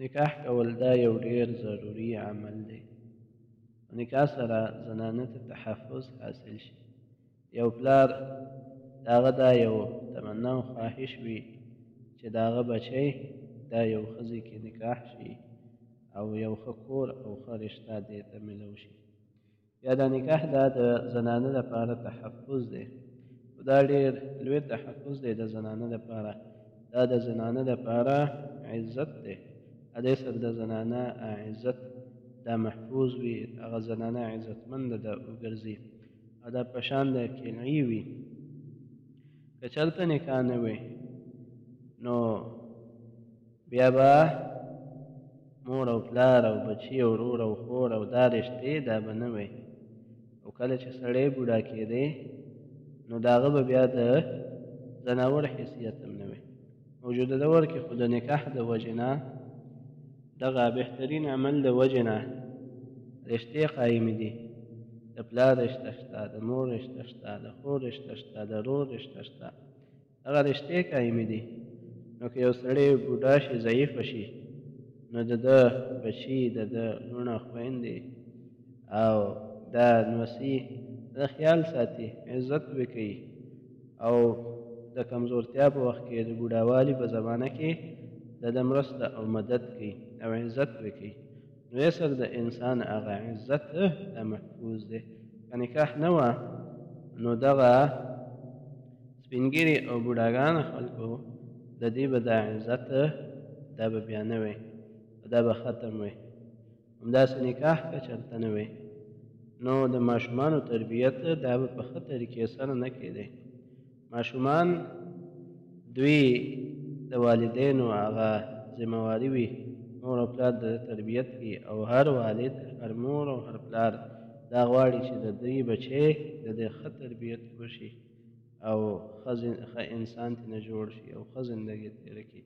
نکاح کول دا یو ډیر ضروري عمل دی. په نکاح سره زنانه ته تحفظ حاصل شي. یو پلار د هغه دا یو تمنا او خواهش وي چې د هغه بچی دا یو ښځې کې نکاح شي او یو ښه کور او ښه رشته دې ته ملو شي. یا دا نکاح دا د زنانه لپاره تحفظ دی او دا ډیر لوی تحفظ دی د زنانه لپاره دا د زنانه لپاره عزت دی هدی سره د زنانه عزت دا محفوظ وي هغه زنانه عزتمند ده وګرځي او دا پشان د کلعی وي که چرته نکاح نه وي نو بیا به مور او پلار او بچي او ورور او خور او دا رشتې دا به نه وی او کله چې سړی بوډا کېدی نو د هغه به بیا د ځناور حیثیت هم نه وی موجوده دور کې خو د نکاح د وجې نه دغه بهترین عمل د وجې نه رشتې قایمې دي د پلار رشته شته د مور رشته شته د خور رشته شته د ورور رشته شته دغه رشتې قائمې دي نو که یو سړی بوډا شي ضعیف شي نو د ده بچي د ده لوڼه خویندې او دا نوسي د خیال ساتي عزت وې کوي او د کمزورتیا په وخت کې د بوډاوالي په زمانه کې د ده مرسته او مدد کوي او عزت وې کوي نو یسر د انسان هغه عزت دا محفوظ دی که نکاح نه وه نو دغه سپین ږیري او بوډاګان خلکو د دوی به دا عزت دا به بیا نه وي او دا به ختم وي همداسې نکاح که چرته نه وي نو د ماشومانو تربیت دا به په ښه طریقې سره نه کېدی ماشومان دوی د والدینو هغه ذمه واري وي مور او پلار د تربیت کی او هر والد هر مور او هر پلار دا غواړي چې د دوی بچی د د ښه تربیت وشي او ښه ښه انسان ترې نه جوړ شي او ښه زندګي تېره کړي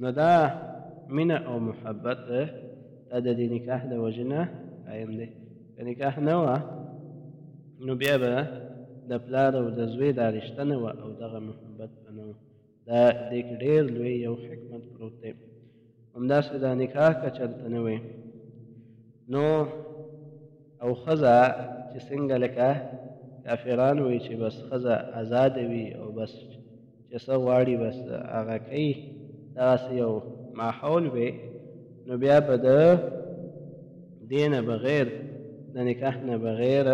نو دا مینه او محبت دا د دې نکاح د وجې نه قایم دی که نکاح نه وه نو بیا به د پلار او د زوی دا رشته نه وه او دغه محبت به نه و دا دې کې ډېر لوی یو حکمت پروت دی. همداسې دا نکاح که چرته نه وی نو او ښځه چې څنګه لکه کافران وی چې بس ښځه ازاده وی او بس چې څه غواړي بس هغه کوي دغسې یو ماحول وی نو بیا به د دې نه بغیر د نکاح نه بغیر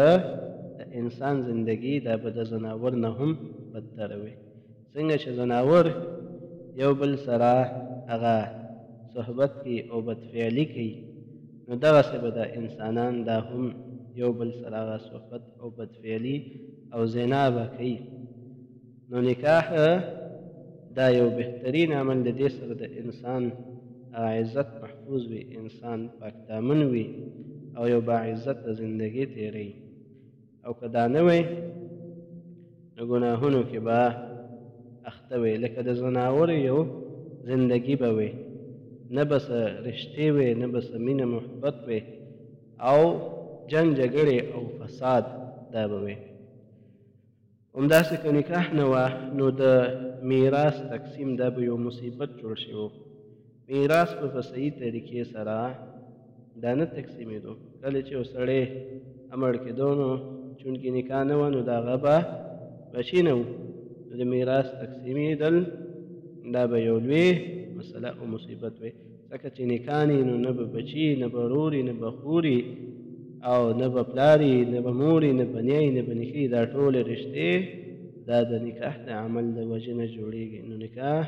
د انسان زندګي دا به د ځناور نه هم بدتره وی. څنګه چې ځناور یو بل سره هغه صحبت کوي او بدفعلي کوي نو دغسې به دا انسانان دا هم یو بل سره هغه صحبت او بدفعلي او زنا به کوي نو نکاح دا یو بهترین عمل د دې سره د انسان عزت محفوظ وي انسان پاک دامن وي او یو باعزته زندګي تېروي او که دا نه وی نو ګناهونو کې به اخته وی لکه د ځناور یو زندگی به وی نه به څه رشتې وی نه به څه مینه محبت وی او جنګ جګړې او فساد دا به وی همداسې که نکاح نه وه نو د میراث تقسیم دا به یو مصیبت جوړ شي و میراث به په صحیح طریقې سره دا نه تقسیمېدو کله چې یو سړی امړ کېدو نو چونکې نکاح نه وه نو د هغه به بچی نه و نو د میراث تقسیمېدل دا به یو لوی مسله او مصیبت وي ځکه چې نیکان یې نو نه به بچي نه به ورور نه به خور او نه به پلار نه به مور نه به نیا نه به نیکه دا ټولې رشتې دا د نکاح د عمل د وجې نه جوړېږي نو نکاح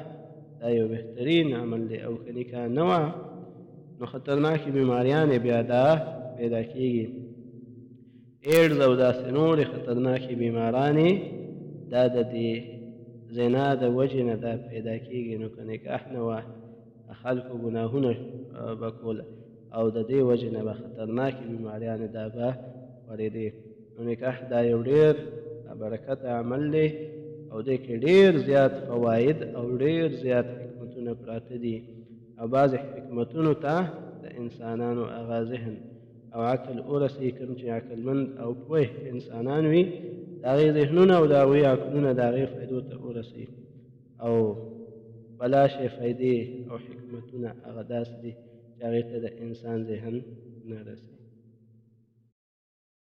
دا یو بهترین عمل دی او که نکاح نه وه نو خطرناکې بیماریانې بیا دا پیدا کېږي ایډز او داسې نورې خطرناکې بیمارانې دا د دې زنا د وجې نه دا پیدا کېږي نو که نکاح نه وه خلکو ګناهونه به کول او د دې وجې نه به خطرناکې بیماریانې دا به خورېدې نو نکاح دا یو ډېر برکت عمل دی او دې کې ډېر زیات فواید او ډېر زیات حکمتونه پراته دي او بعضې حکمتونو ته د انسانانو هغه ذهن او عقل ورسي کوم چې عقلمند او پوه انسانان وي د هغې ذهنونه او د هغوی عقلونه د هغې فایدو ته ورسي او بلا شی فایدې او حکمتونه هغه داسې دي چې هغې ته د انسان ذهن نه رسي.